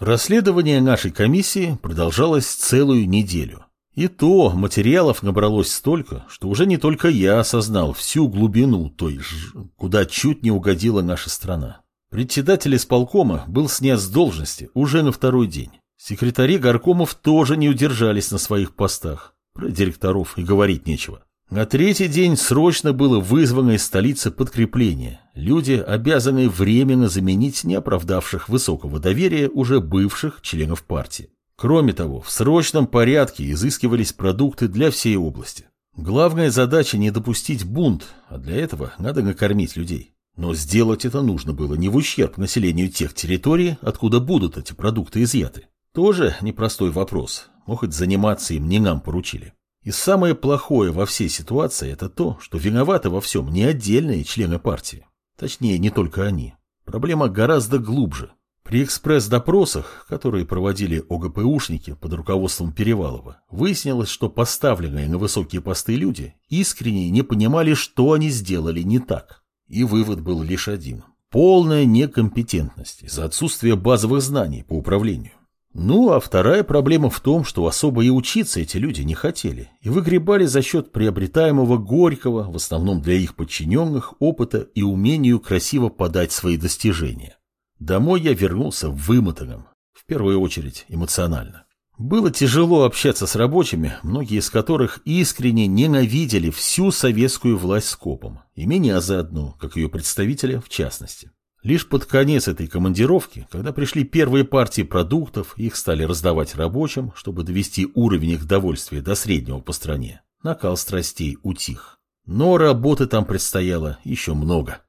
Расследование нашей комиссии продолжалось целую неделю. И то материалов набралось столько, что уже не только я осознал всю глубину той, ж, куда чуть не угодила наша страна. Председатель исполкома был снят с должности уже на второй день. Секретари горкомов тоже не удержались на своих постах. Про директоров и говорить нечего. На третий день срочно было вызвано из столицы подкрепление. Люди, обязанные временно заменить неоправдавших высокого доверия уже бывших членов партии. Кроме того, в срочном порядке изыскивались продукты для всей области. Главная задача не допустить бунт, а для этого надо накормить людей. Но сделать это нужно было не в ущерб населению тех территорий, откуда будут эти продукты изъяты. Тоже непростой вопрос. Может, заниматься им не нам поручили. И самое плохое во всей ситуации это то, что виноваты во всем не отдельные члены партии. Точнее, не только они. Проблема гораздо глубже. При экспресс-допросах, которые проводили ОГПУшники под руководством Перевалова, выяснилось, что поставленные на высокие посты люди искренне не понимали, что они сделали не так. И вывод был лишь один. Полная некомпетентность из-за отсутствия базовых знаний по управлению. Ну, а вторая проблема в том, что особо и учиться эти люди не хотели, и выгребали за счет приобретаемого горького, в основном для их подчиненных, опыта и умению красиво подать свои достижения. Домой я вернулся вымотанным, в первую очередь эмоционально. Было тяжело общаться с рабочими, многие из которых искренне ненавидели всю советскую власть скопом, и меня заодно, как ее представителя в частности. Лишь под конец этой командировки, когда пришли первые партии продуктов, их стали раздавать рабочим, чтобы довести уровень их довольствия до среднего по стране, накал страстей утих. Но работы там предстояло еще много.